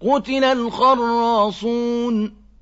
قُتِلَ الْخَرَّاصُونَ